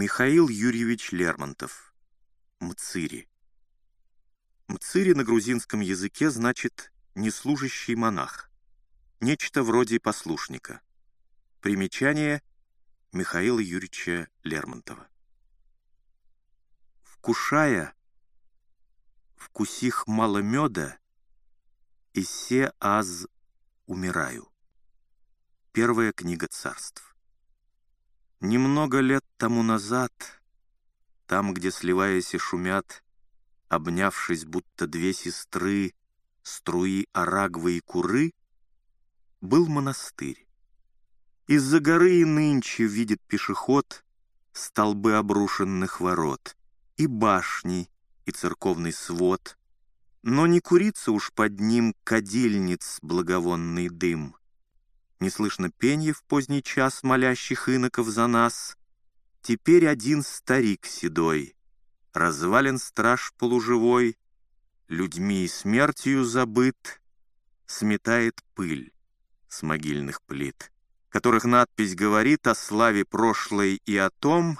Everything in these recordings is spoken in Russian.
Михаил Юрьевич Лермонтов. Мцири. Мцири на грузинском языке значит «неслужащий монах». Нечто вроде послушника. Примечание Михаила Юрьевича Лермонтова. Вкушая, вкусих мало меда, и се аз умираю. Первая книга царств. Немного лет тому назад, там, где, сливаясь и шумят, обнявшись, будто две сестры, струи Арагвы и Куры, был монастырь. Из-за горы и нынче видит пешеход столбы обрушенных ворот, и башни, и церковный свод, но не курится уж под ним кадильниц благовонный дым. Не слышно пенья в поздний час молящих иноков за нас. Теперь один старик седой, развален страж полуживой, людьми и смертью забыт, сметает пыль с могильных плит, которых надпись говорит о славе прошлой и о том,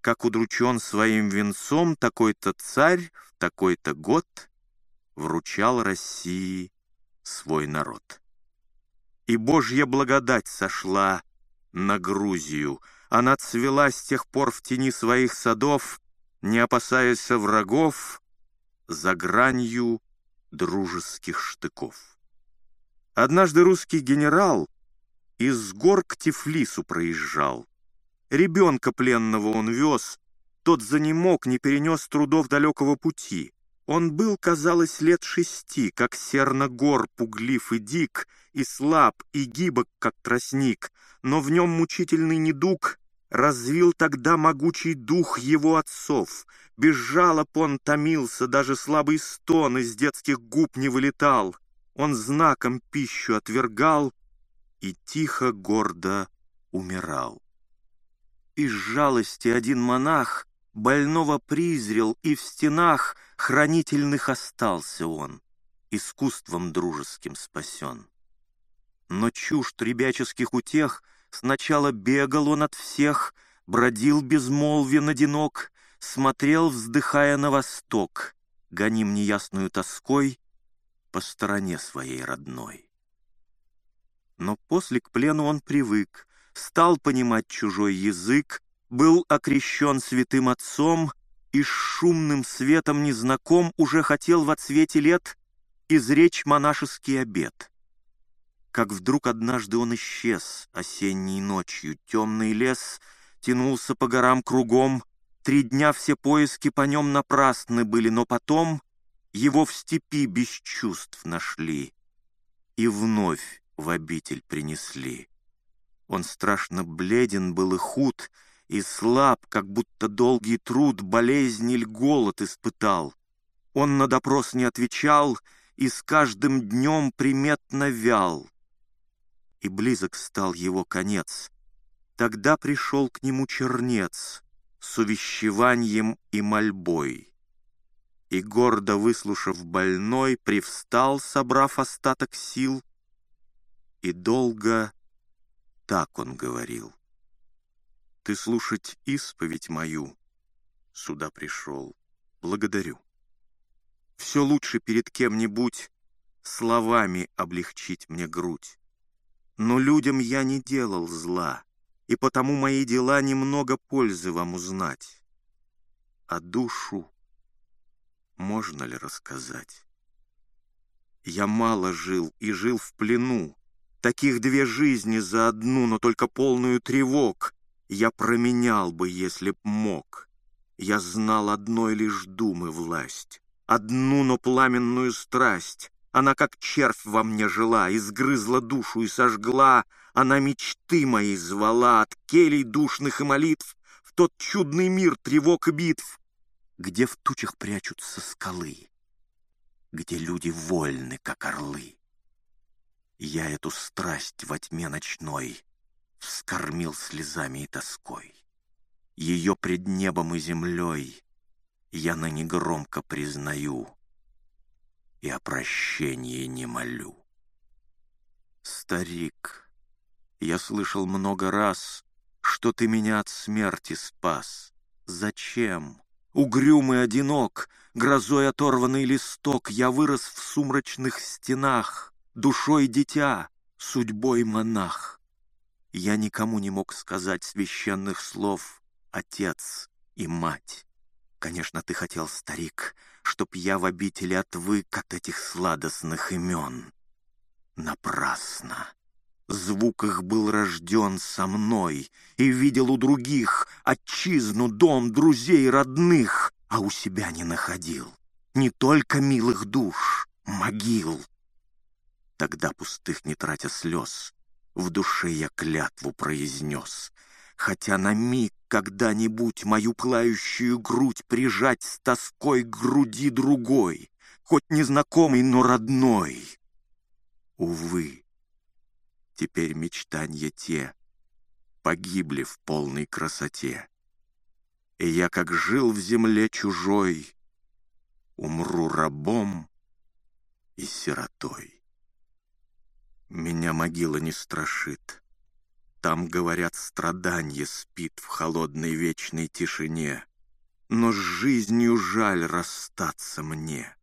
как удручен своим венцом такой-то царь в такой-то год вручал России свой народ. И Божья благодать сошла на Грузию, она цвела с тех пор в тени своих садов, не опасаясь врагов, за гранью дружеских штыков. Однажды русский генерал из гор к Тифлису проезжал. Ребенка пленного он вез, тот за занемог, не перенес трудов далекого пути. Он был, казалось, лет шести, как серногор, пуглив и дик, и слаб, и гибок, как тростник, но в нем мучительный недуг развил тогда могучий дух его отцов. Без жалоб он томился, даже слабый стон из детских губ не вылетал. Он знаком пищу отвергал и тихо, гордо умирал. Из жалости один монах больного призрел, и в стенах хранительных остался он, искусством дружеским спасен. Но чужд ребяческих утех сначала бегал он от всех, бродил безмолвен одинок, смотрел, вздыхая на восток, гоним неясную тоской по стороне своей родной. Но после к плену он привык, стал понимать чужой язык, был окрещен святым отцом и с шумным светом незнаком уже хотел в отсвете лет изречь монашеский обет. Как вдруг однажды он исчез осенней ночью, темный лес тянулся по горам кругом, три дня все поиски по нем напрасны были, но потом его в степи без чувств нашли и вновь в обитель принесли. Он страшно бледен был и худ, и слаб, как будто долгий труд, болезнь или голод испытал. Он на допрос не отвечал и с каждым днем приметно вял. И близок стал его конец. Тогда пришел к нему чернец с увещеванием и мольбой. И, гордо выслушав больной, привстал, собрав остаток сил, и долго так он говорил. Ты слушать исповедь мою сюда пришел. Благодарю. Все лучше перед кем-нибудь словами облегчить мне грудь. Но людям я не делал зла, и потому мои дела немного пользы вам узнать. А душу можно ли рассказать? Я мало жил и жил в плену, таких две жизни за одну, но только полную тревог, я променял бы, если б мог. Я знал одной лишь думы власть, одну, но пламенную страсть. Она, как червь во мне жила, изгрызла душу и сожгла. Она мечты мои звала от келей душных и молитв в тот чудный мир тревог и битв, где в тучах прячутся скалы, где люди вольны, как орлы. Я эту страсть во тьме ночной вскормил слезами и тоской. Ее пред небом и землей я на негромко признаю и о прощении не молю. Старик, я слышал много раз, что ты меня от смерти спас. Зачем? Угрюмый одинок, грозой оторванный листок, Я вырос в сумрачных стенах, душой дитя, судьбой монах. Я никому не мог сказать священных слов «отец» и «мать». Конечно, ты хотел, старик, чтоб я в обители отвык от этих сладостных имен. Напрасно. Звук их был рожден со мной и видел у других отчизну, дом, друзей, родных, а у себя не находил. Не только милых душ, могил. Тогда пустых не тратя слез, в душе я клятву произнес, хотя на миг когда-нибудь мою плающую грудь прижать с тоской к груди другой, хоть незнакомый, но родной. Увы, Теперь мечтанья те погибли в полной красоте. И я, как жил в земле чужой, умру рабом и сиротой. Меня могила не страшит. Там, говорят, страданье спит в холодной вечной тишине. Но с жизнью жаль расстаться мне.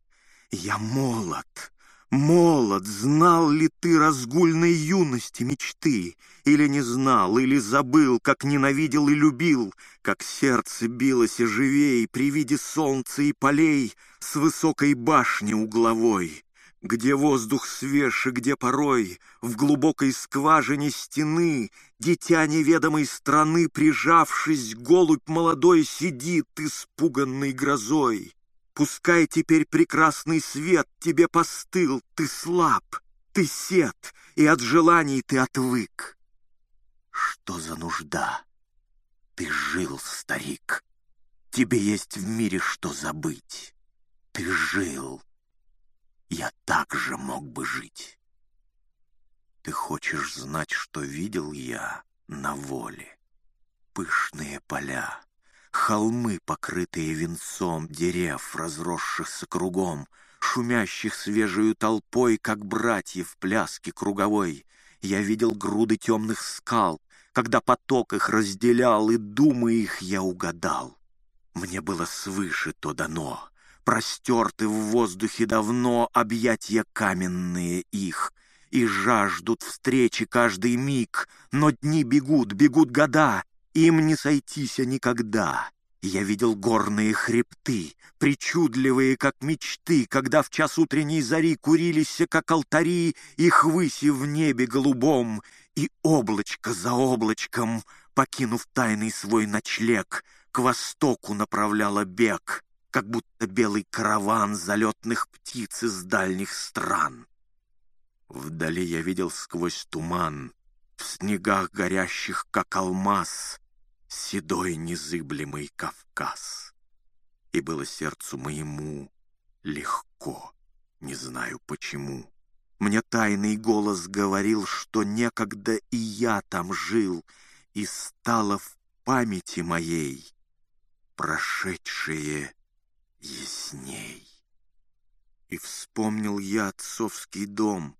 Я молод, Молод, знал ли ты разгульной юности мечты? Или не знал, или забыл, как ненавидел и любил, Как сердце билось и живей при виде солнца и полей С высокой башни угловой, Где воздух свеж и где порой В глубокой скважине стены Дитя неведомой страны, прижавшись, Голубь молодой сидит, испуганный грозой. Пускай теперь прекрасный свет тебе постыл, Ты слаб, ты сед, и от желаний ты отвык. Что за нужда? Ты жил, старик. Тебе есть в мире что забыть. Ты жил. Я так же мог бы жить. Ты хочешь знать, что видел я на воле? Пышные поля, Холмы, покрытые венцом дерев, разросшихся кругом, Шумящих свежую толпой, как братья в пляске круговой. Я видел груды темных скал, когда поток их разделял, И думы их я угадал. Мне было свыше то дано, Простерты в воздухе давно Объятья каменные их, И жаждут встречи каждый миг, Но дни бегут, бегут года, им не сойтися никогда. Я видел горные хребты, причудливые, как мечты, когда в час утренней зари курились, как алтари, их выси в небе голубом, и облачко за облачком, покинув тайный свой ночлег, к востоку направляло бег, как будто белый караван залетных птиц из дальних стран. Вдали я видел сквозь туман, в снегах горящих, как алмаз, седой незыблемый Кавказ. И было сердцу моему легко, не знаю почему. Мне тайный голос говорил, что некогда и я там жил, и стало в памяти моей прошедшее ясней. И вспомнил я отцовский дом,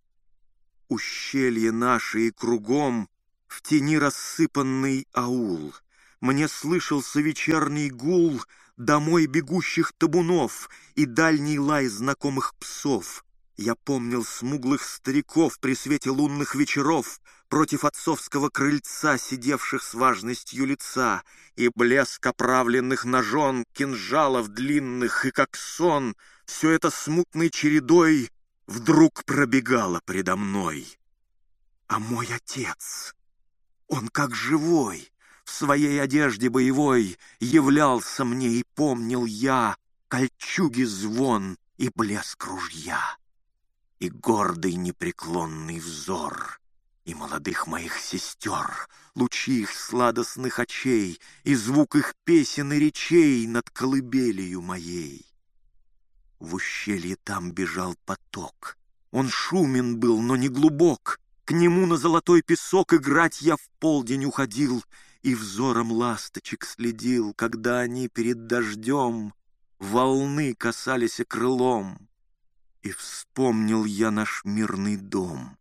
ущелье наше и кругом в тени рассыпанный аул — мне слышался вечерний гул домой бегущих табунов и дальний лай знакомых псов. Я помнил смуглых стариков при свете лунных вечеров против отцовского крыльца, сидевших с важностью лица, и блеск оправленных ножон, кинжалов длинных, и как сон, все это смутной чередой вдруг пробегало предо мной. А мой отец, он как живой, в своей одежде боевой являлся мне и помнил я кольчуги звон и блеск ружья, и гордый непреклонный взор, и молодых моих сестер, лучи их сладостных очей, и звук их песен и речей над колыбелью моей. В ущелье там бежал поток, он шумен был, но не глубок, к нему на золотой песок играть я в полдень уходил — и взором ласточек следил, когда они перед дождем волны касались крылом. И вспомнил я наш мирный дом.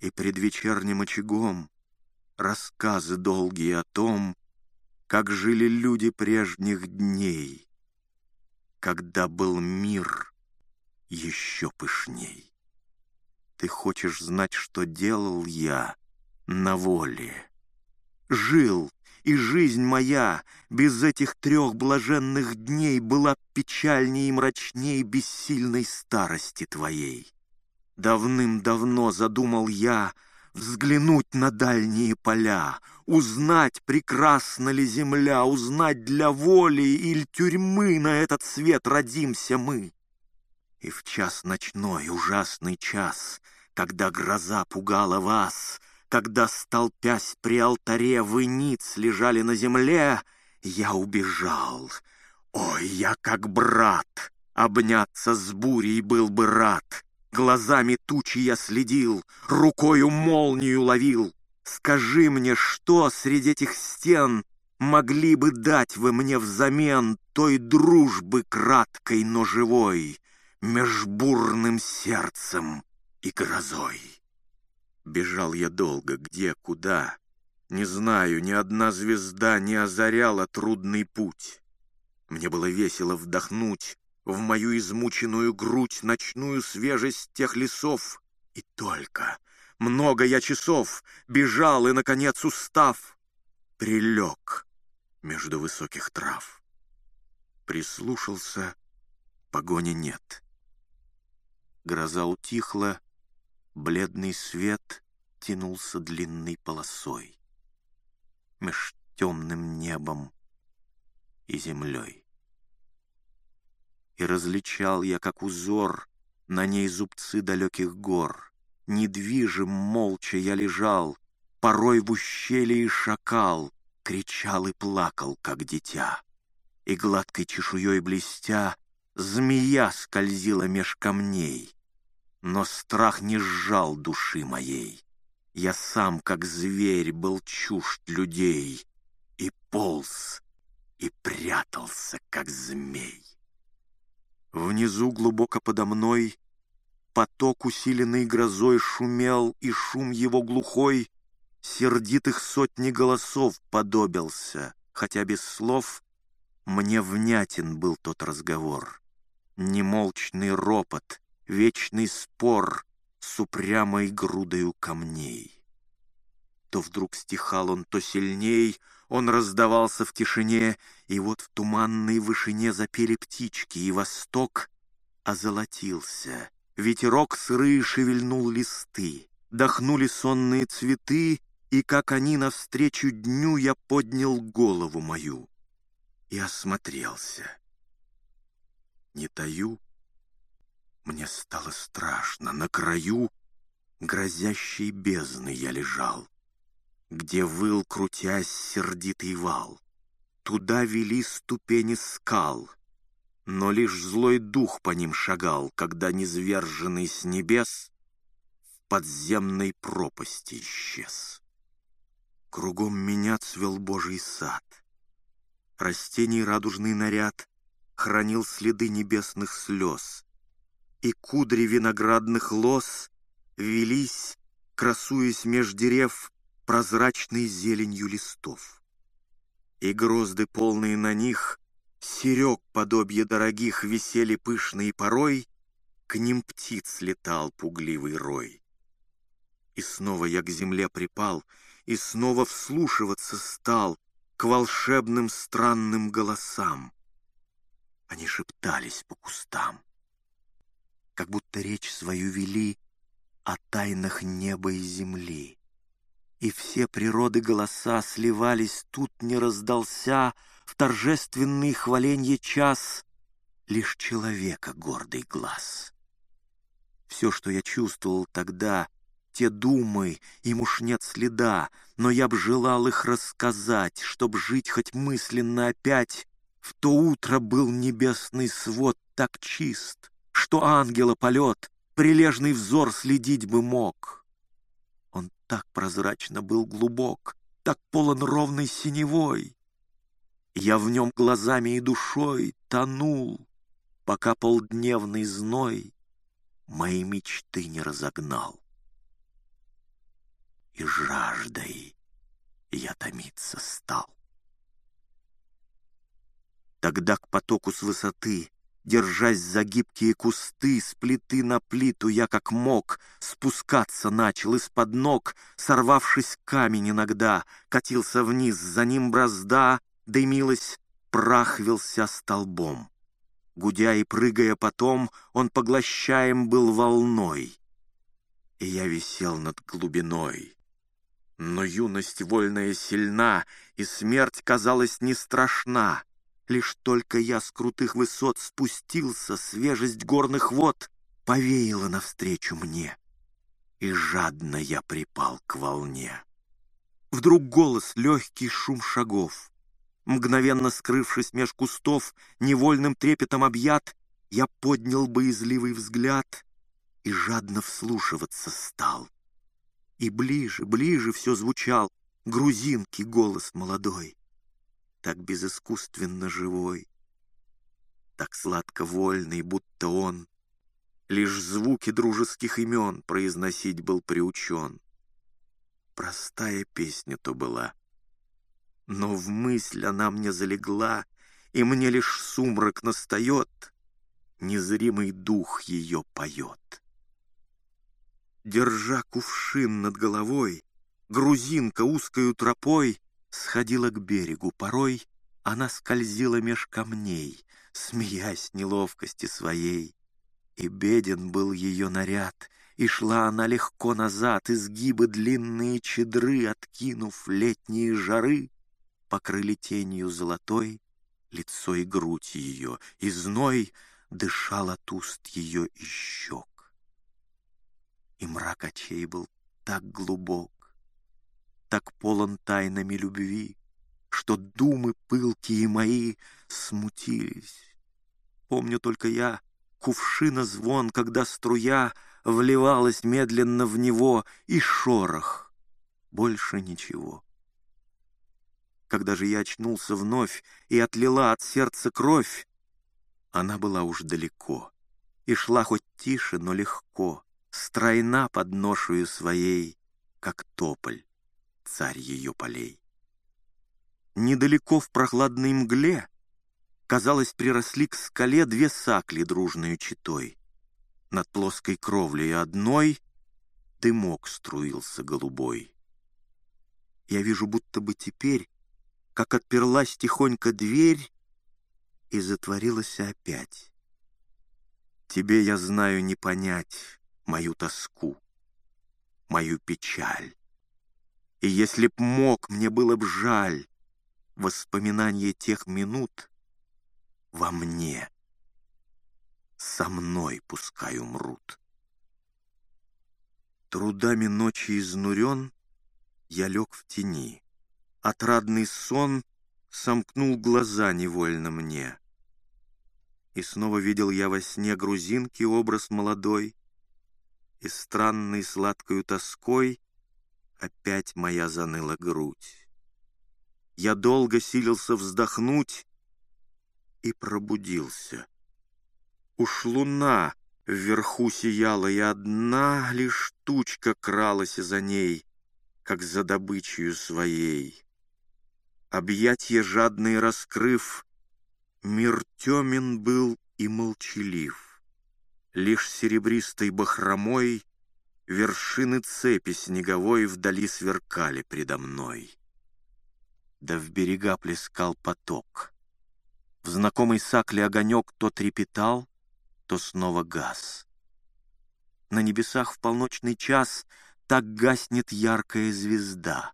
И пред вечерним очагом рассказы долгие о том, как жили люди прежних дней, когда был мир еще пышней. Ты хочешь знать, что делал я на воле? Жил, и жизнь моя без этих трех блаженных дней была печальней и мрачней бессильной старости твоей. Давным-давно задумал я взглянуть на дальние поля, узнать, прекрасна ли земля, узнать для воли или тюрьмы на этот свет родимся мы. И в час ночной, ужасный час, когда гроза пугала вас, когда, столпясь при алтаре, вы ниц лежали на земле, я убежал. Ой, я как брат, обняться с бурей был бы рад. Глазами тучи я следил, рукою молнию ловил. Скажи мне, что среди этих стен могли бы дать вы мне взамен той дружбы краткой, но живой, меж бурным сердцем и грозой? Бежал я долго, где, куда, не знаю, ни одна звезда не озаряла трудный путь. Мне было весело вдохнуть в мою измученную грудь ночную свежесть тех лесов. И только много я часов бежал и, наконец, устав, прилег между высоких трав. Прислушался, погони нет. Гроза утихла, бледный свет тянулся длинной полосой меж темным небом и землей и различал я, как узор, на ней зубцы далеких гор. Недвижим, молча я лежал, порой в ущелье шакал, кричал и плакал, как дитя. И гладкой чешуей блестя, змея скользила меж камней. Но страх не сжал души моей. Я сам, как зверь, был чужд людей, и полз, и прятался, как змей. Внизу, глубоко подо мной, поток, усиленный грозой, шумел, и шум его глухой сердитых сотни голосов подобился, хотя без слов мне внятен был тот разговор. Немолчный ропот, вечный спор с упрямой грудою камней. То вдруг стихал он, то сильней — он раздавался в тишине, и вот в туманной вышине запели птички, и восток озолотился. Ветерок сырые шевельнул листы, дохнули сонные цветы, и как они навстречу дню я поднял голову мою и осмотрелся. Не таю, мне стало страшно, на краю грозящей бездны я лежал где выл, крутясь, сердитый вал. Туда вели ступени скал, но лишь злой дух по ним шагал, когда низверженный с небес в подземной пропасти исчез. Кругом меня цвел Божий сад. Растений радужный наряд хранил следы небесных слез, и кудри виноградных лоз велись, красуясь меж дерев, прозрачной зеленью листов. И грозды, полные на них, серег подобие дорогих, висели пышные порой, к ним птиц летал пугливый рой. И снова я к земле припал, и снова вслушиваться стал к волшебным странным голосам. Они шептались по кустам, как будто речь свою вели о тайнах неба и земли и все природы голоса сливались, тут не раздался в торжественный хваленье час лишь человека гордый глаз. Все, что я чувствовал тогда, те думы, им уж нет следа, но я б желал их рассказать, чтоб жить хоть мысленно опять. В то утро был небесный свод так чист, что ангела полет, прилежный взор следить бы мог. Так прозрачно был глубок, так полон ровной синевой. Я в нем глазами и душой тонул, пока полдневный зной мои мечты не разогнал. И жаждой я томиться стал. Тогда к потоку с высоты, держась за гибкие кусты, с плиты на плиту я как мог спускаться начал из-под ног, сорвавшись камень иногда, катился вниз, за ним бразда, дымилась, прах велся столбом. Гудя и прыгая потом, он поглощаем был волной. И я висел над глубиной. Но юность вольная сильна, и смерть казалась не страшна. Лишь только я с крутых высот спустился, свежесть горных вод повеяла навстречу мне. И жадно я припал к волне. Вдруг голос, легкий шум шагов. Мгновенно скрывшись меж кустов, невольным трепетом объят, я поднял боязливый взгляд и жадно вслушиваться стал. И ближе, ближе все звучал грузинки голос молодой так безыскусственно живой, так сладко вольный, будто он лишь звуки дружеских имен произносить был приучен. Простая песня то была, но в мысль она мне залегла, и мне лишь сумрак настает, незримый дух ее поет. Держа кувшин над головой, грузинка узкою тропой сходила к берегу. Порой она скользила меж камней, смеясь неловкости своей. И беден был ее наряд, и шла она легко назад, изгибы длинные чедры, откинув летние жары, покрыли тенью золотой лицо и грудь ее, и зной дышал от уст ее и щек. И мрак очей был так глубок, так полон тайнами любви, Что думы пылкие мои смутились. Помню только я кувшина звон, когда струя Вливалась медленно в него, и шорох. Больше ничего. Когда же я очнулся вновь и отлила от сердца кровь, она была уж далеко и шла хоть тише, но легко, стройна под ношую своей, как тополь царь ее полей. Недалеко в прохладной мгле, казалось, приросли к скале две сакли дружной читой. Над плоской кровлей одной дымок струился голубой. Я вижу, будто бы теперь, как отперлась тихонько дверь и затворилась опять. Тебе, я знаю, не понять мою тоску, мою печаль. И если б мог, мне было б жаль воспоминания тех минут во мне. Со мной пускай умрут. Трудами ночи изнурен, я лег в тени. Отрадный сон сомкнул глаза невольно мне. И снова видел я во сне грузинки образ молодой, И странной сладкою тоской Опять моя заныла грудь. Я долго силился вздохнуть и пробудился. Уж луна вверху сияла, и одна лишь тучка кралась за ней, как за добычею своей. Объятье жадные раскрыв, мир темен был и молчалив. Лишь серебристой бахромой Вершины цепи снеговой вдали сверкали предо мной. Да в берега плескал поток. В знакомый сакле огонек то трепетал, то снова газ. На небесах в полночный час так гаснет яркая звезда.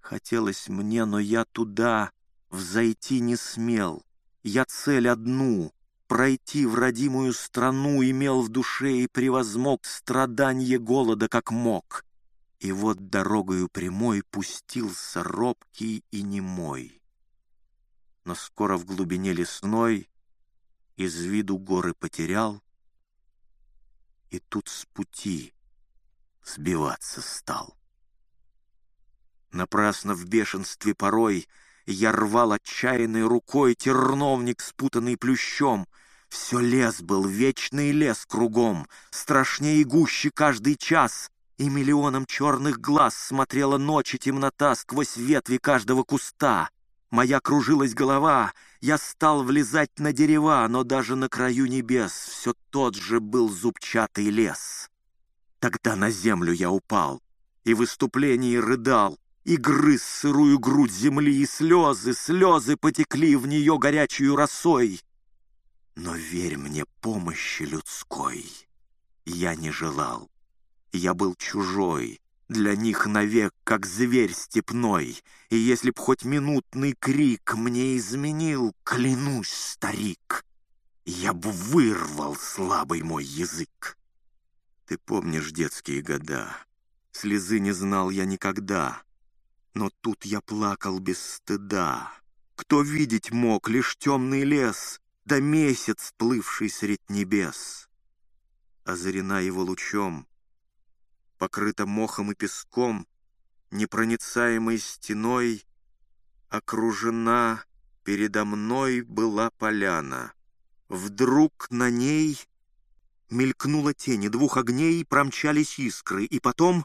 Хотелось мне, но я туда взойти не смел. Я цель одну пройти в родимую страну имел в душе и превозмог страданье голода как мог. И вот дорогою прямой пустился робкий и немой. Но скоро в глубине лесной из виду горы потерял, и тут с пути сбиваться стал. Напрасно в бешенстве порой — я рвал отчаянной рукой терновник, спутанный плющом. Все лес был, вечный лес кругом, Страшнее и гуще каждый час. и миллионом черных глаз смотрела ночь и темнота сквозь ветви каждого куста. Моя кружилась голова, я стал влезать на дерева, но даже на краю небес все тот же был зубчатый лес. Тогда на землю я упал и в выступлении рыдал, и грыз сырую грудь земли, и слезы, слезы потекли в нее горячую росой. Но верь мне помощи людской я не желал. Я был чужой, для них навек, как зверь степной, и если б хоть минутный крик мне изменил, клянусь, старик, я бы вырвал слабый мой язык. Ты помнишь детские года, слезы не знал я никогда, но тут я плакал без стыда. Кто видеть мог лишь темный лес, да месяц, плывший средь небес. Озарена его лучом, покрыта мохом и песком, непроницаемой стеной, окружена передо мной была поляна. Вдруг на ней мелькнула тень, двух огней промчались искры, и потом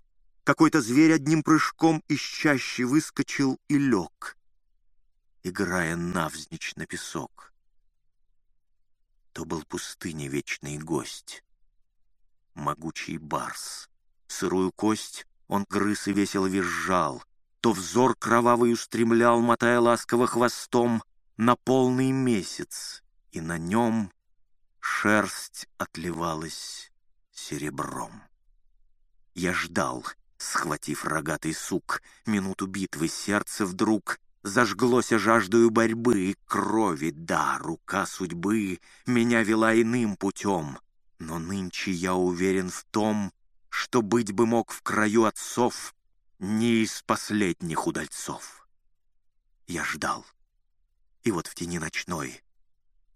какой-то зверь одним прыжком из чащи выскочил и лег, играя навзничь на песок. То был пустыне вечный гость, могучий барс. Сырую кость он грыз и весело визжал, то взор кровавый устремлял, мотая ласково хвостом, на полный месяц, и на нем шерсть отливалась серебром. Я ждал, Схватив рогатый сук, минуту битвы сердце вдруг Зажглось жаждою борьбы и крови, да, рука судьбы Меня вела иным путем, но нынче я уверен в том, Что быть бы мог в краю отцов Не из последних удальцов. Я ждал, и вот в тени ночной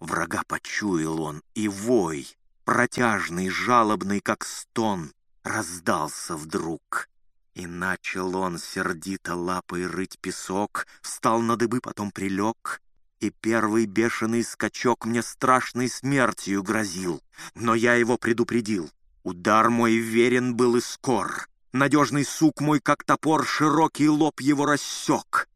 Врага почуял он, и вой, Протяжный, жалобный, как стон, Раздался вдруг — и начал он сердито лапой рыть песок, Встал на дыбы, потом прилег, И первый бешеный скачок Мне страшной смертью грозил, Но я его предупредил. Удар мой верен был и скор, Надежный сук мой, как топор, Широкий лоб его рассек.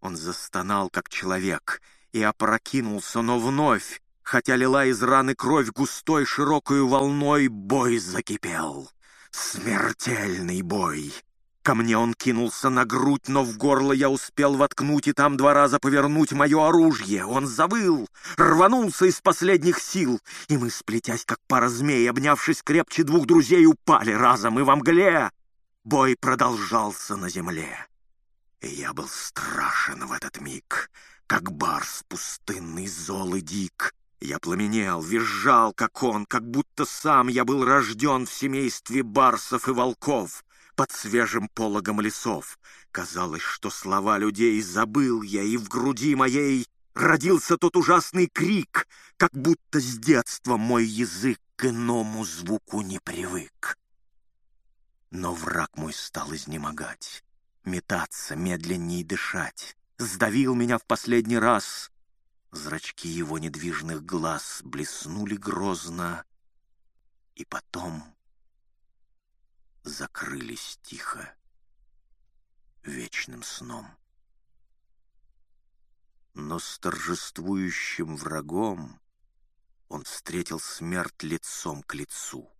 Он застонал, как человек, И опрокинулся, но вновь, Хотя лила из раны кровь густой широкою волной, Бой закипел. Смертельный бой. Ко мне он кинулся на грудь, но в горло я успел воткнуть и там два раза повернуть мое оружие. Он завыл, рванулся из последних сил, и мы, сплетясь как пара змей, обнявшись крепче двух друзей, упали разом и во мгле. Бой продолжался на земле. И я был страшен в этот миг, как барс пустынный, зол и дик. Я пламенел, визжал, как он, как будто сам я был рожден в семействе барсов и волков под свежим пологом лесов. Казалось, что слова людей забыл я, и в груди моей родился тот ужасный крик, как будто с детства мой язык к иному звуку не привык. Но враг мой стал изнемогать, метаться, медленней дышать, сдавил меня в последний раз. Зрачки его недвижных глаз блеснули грозно, и потом закрылись тихо вечным сном. Но с торжествующим врагом он встретил смерть лицом к лицу,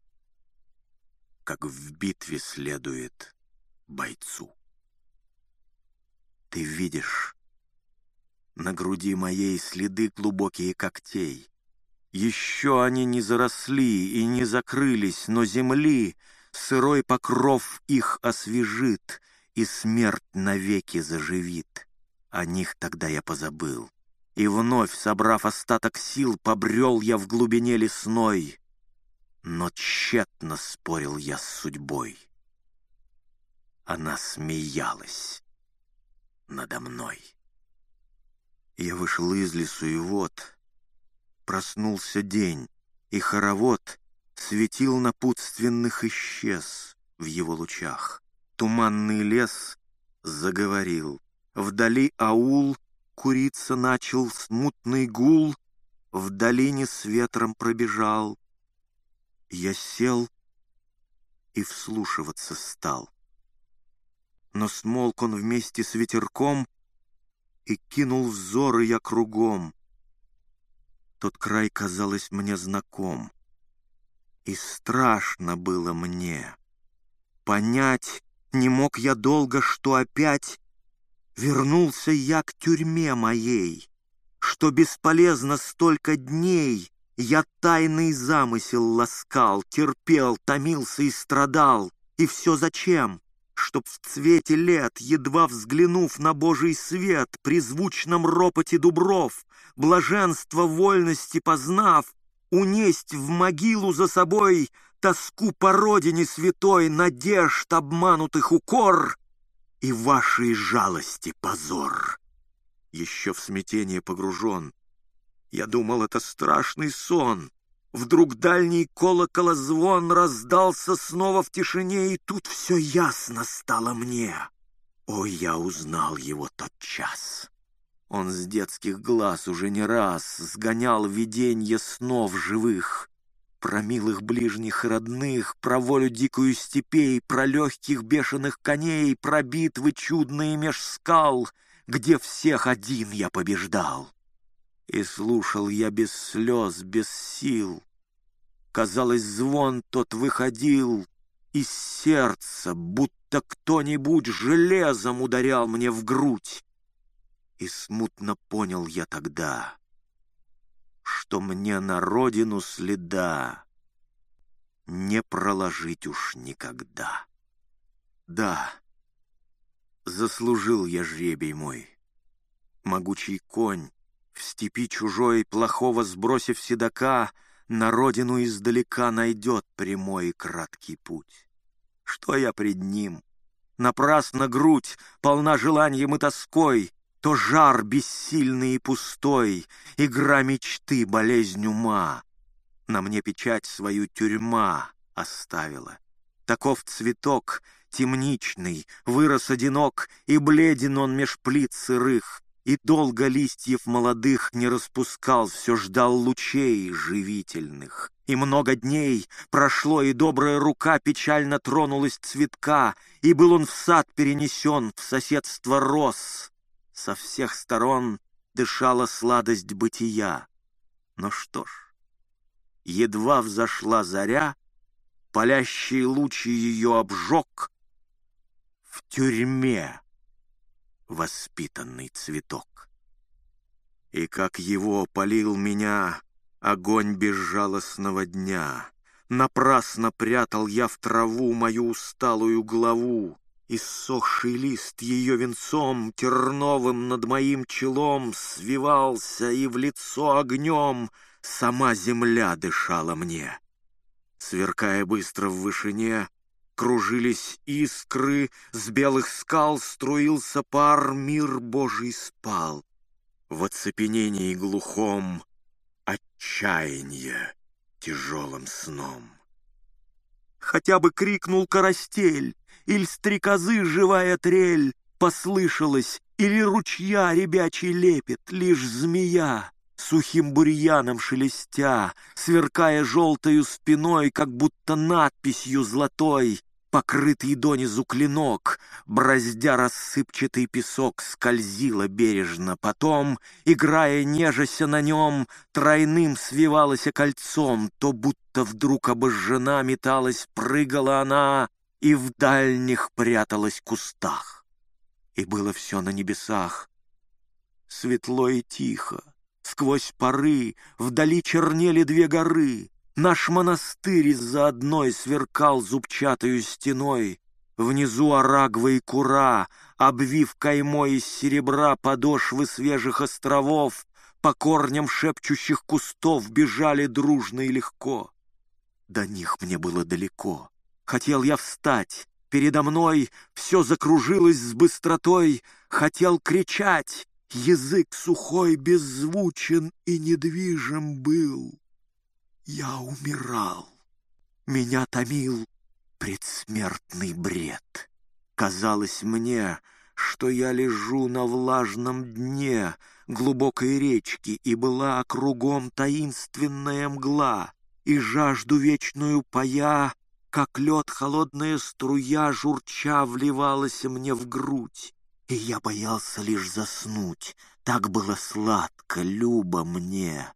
как в битве следует бойцу. Ты видишь на груди моей следы глубокие когтей. Еще они не заросли и не закрылись, но земли — Сырой покров их освежит, И смерть навеки заживит. О них тогда я позабыл. И вновь, собрав остаток сил, Побрел я в глубине лесной. Но тщетно спорил я с судьбой. Она смеялась надо мной. Я вышел из лесу, и вот Проснулся день, и хоровод Светил напутственных исчез в его лучах. Туманный лес заговорил. Вдали аул курица начал смутный гул, В долине с ветром пробежал. Я сел и вслушиваться стал. Но смолк он вместе с ветерком, и кинул взоры я кругом. Тот край, казалось, мне знаком, и страшно было мне. Понять не мог я долго, что опять вернулся я к тюрьме моей, что бесполезно столько дней я тайный замысел ласкал, терпел, томился и страдал. И все зачем? Чтоб в цвете лет, едва взглянув на Божий свет, при звучном ропоте дубров, блаженство вольности познав, унесть в могилу за собой тоску по родине святой, надежд обманутых укор и вашей жалости позор. Еще в смятение погружен, я думал, это страшный сон. Вдруг дальний колоколозвон раздался снова в тишине, и тут все ясно стало мне. Ой, я узнал его тот час. Он с детских глаз уже не раз сгонял виденье снов живых. Про милых ближних родных, про волю дикую степей, про легких бешеных коней, про битвы чудные меж скал, где всех один я побеждал. И слушал я без слез, без сил. Казалось, звон тот выходил из сердца, будто кто-нибудь железом ударял мне в грудь. И смутно понял я тогда, что мне на родину следа не проложить уж никогда. Да, заслужил я жребий мой. Могучий конь в степи чужой, плохого сбросив седока, На родину издалека найдет прямой и краткий путь. Что я пред ним? Напрасно грудь, полна желанием и тоской, То жар бессильный и пустой, Игра мечты, болезнь ума. На мне печать свою тюрьма оставила. Таков цветок, темничный, вырос одинок, И бледен он меж плит сырых, и долго листьев молодых не распускал, все ждал лучей живительных. И много дней прошло, и добрая рука печально тронулась цветка, и был он в сад перенесен, в соседство рос. Со всех сторон дышала сладость бытия. Но что ж, едва взошла заря, палящие лучи ее обжег в тюрьме воспитанный цветок. И как его полил меня огонь безжалостного дня, Напрасно прятал я в траву мою усталую главу, Иссохший лист ее венцом терновым над моим челом Свивался, и в лицо огнем сама земля дышала мне. Сверкая быстро в вышине, Кружились искры, с белых скал струился пар, мир Божий спал. В оцепенении глухом отчаяние тяжелым сном. Хотя бы крикнул карастель, или стрекозы живая трель, послышалось, или ручья ребячий лепет, лишь змея, сухим бурьяном шелестя, сверкая желтою спиной, как будто надписью золотой, покрытый донизу клинок, браздя рассыпчатый песок, скользила бережно. Потом, играя нежася на нем, тройным свивалась кольцом, то будто вдруг обожжена металась, прыгала она и в дальних пряталась кустах. И было все на небесах, светло и тихо. Сквозь поры вдали чернели две горы. Наш монастырь из-за одной сверкал зубчатою стеной. Внизу Арагва и Кура, обвив каймой из серебра подошвы свежих островов, по корням шепчущих кустов бежали дружно и легко. До них мне было далеко. Хотел я встать. Передо мной все закружилось с быстротой. Хотел кричать. Язык сухой, беззвучен и недвижим был. Я умирал. Меня томил предсмертный бред. Казалось мне, что я лежу на влажном дне глубокой речки, и была кругом таинственная мгла, и жажду вечную пая как лед холодная струя, журча вливалась мне в грудь. И я боялся лишь заснуть, так было сладко, любо мне.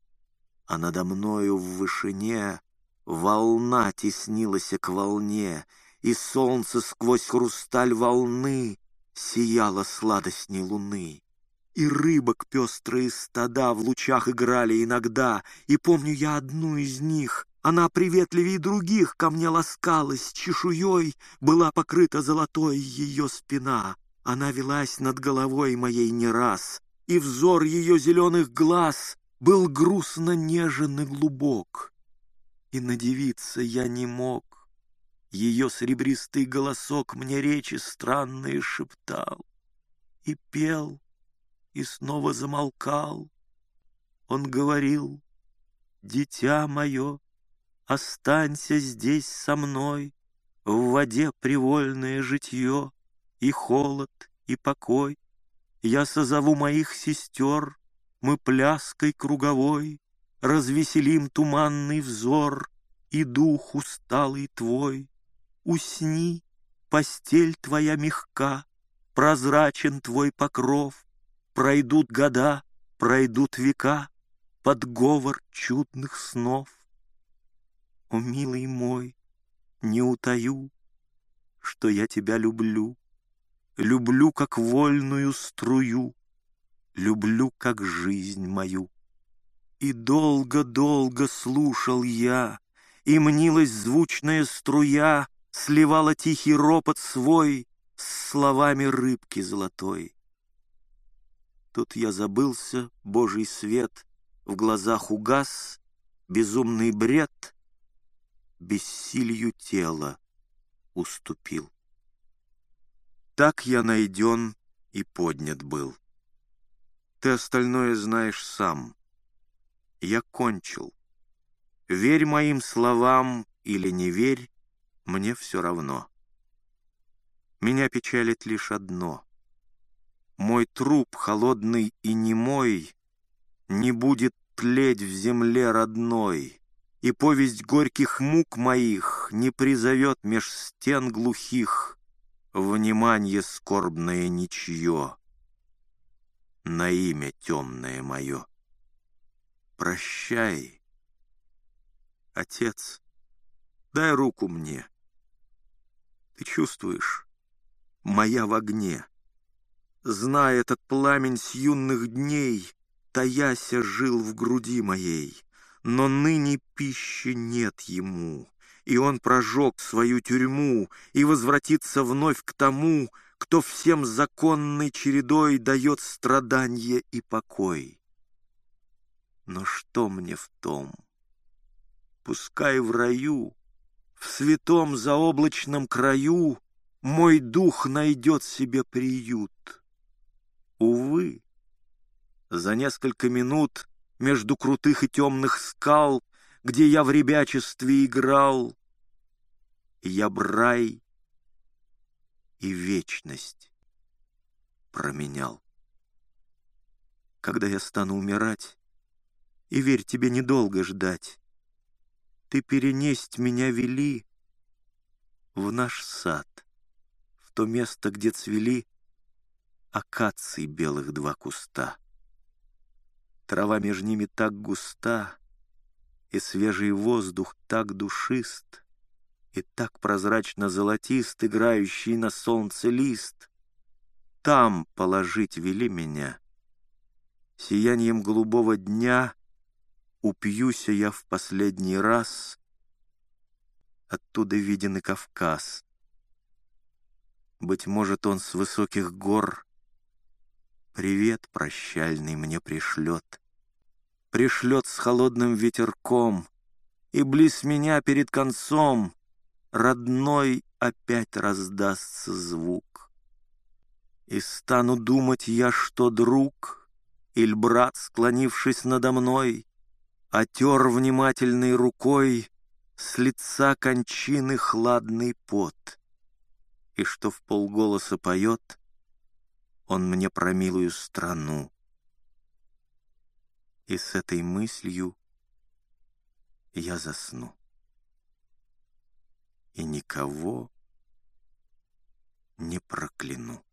А надо мною в вышине волна теснилась к волне, И солнце сквозь хрусталь волны сияло сладостней луны. И рыбок пестрые стада в лучах играли иногда, И помню я одну из них, она приветливее других ко мне ласкалась, чешуей была покрыта золотой ее спина. Она велась над головой моей не раз, и взор ее зеленых глаз был грустно нежен и глубок. И надевиться я не мог. Ее серебристый голосок мне речи странные шептал. И пел, и снова замолкал. Он говорил, «Дитя мое, Останься здесь со мной, В воде привольное житье, И холод, и покой. Я созову моих сестер, Мы пляской круговой Развеселим туманный взор И дух усталый твой. Усни, постель твоя мягка, Прозрачен твой покров, Пройдут года, пройдут века Под говор чудных снов. О, милый мой, не утаю, Что я тебя люблю, Люблю, как вольную струю, Люблю, как жизнь мою. И долго-долго слушал я, И мнилась звучная струя, Сливала тихий ропот свой С словами рыбки золотой. Тут я забылся, Божий свет В глазах угас, безумный бред — бессилию тела уступил. Так я найден и поднят был. Ты остальное знаешь сам. Я кончил. Верь моим словам или не верь, мне все равно. Меня печалит лишь одно. Мой труп, холодный и немой, Не будет тлеть в земле родной, и повесть горьких мук моих Не призовет меж стен глухих Внимание скорбное ничье На имя темное мое. Прощай, Отец, дай руку мне. Ты чувствуешь, моя в огне. Знай этот пламень с юных дней, Таяся жил в груди моей. Но ныне пищи нет ему, и он прожег свою тюрьму и возвратится вновь к тому, кто всем законной чередой дает страдания и покой. Но что мне в том? Пускай в раю, в святом заоблачном краю мой дух найдет себе приют. Увы, за несколько минут между крутых и темных скал, где я в ребячестве играл. Я брай и вечность променял. Когда я стану умирать, и верь тебе недолго ждать, ты перенесть меня вели в наш сад, в то место, где цвели акаций белых два куста. Трава между ними так густа, И свежий воздух так душист, И так прозрачно золотист, Играющий на солнце лист. Там положить вели меня. Сиянием голубого дня Упьюся я в последний раз, Оттуда виден и Кавказ. Быть может, он с высоких гор Привет прощальный мне пришлет. Пришлет с холодным ветерком, И близ меня перед концом Родной опять раздастся звук. И стану думать я, что друг Иль брат, склонившись надо мной, Отер внимательной рукой С лица кончины хладный пот, И что в полголоса поет — он мне про милую страну. И с этой мыслью я засну. и никого не прокляну.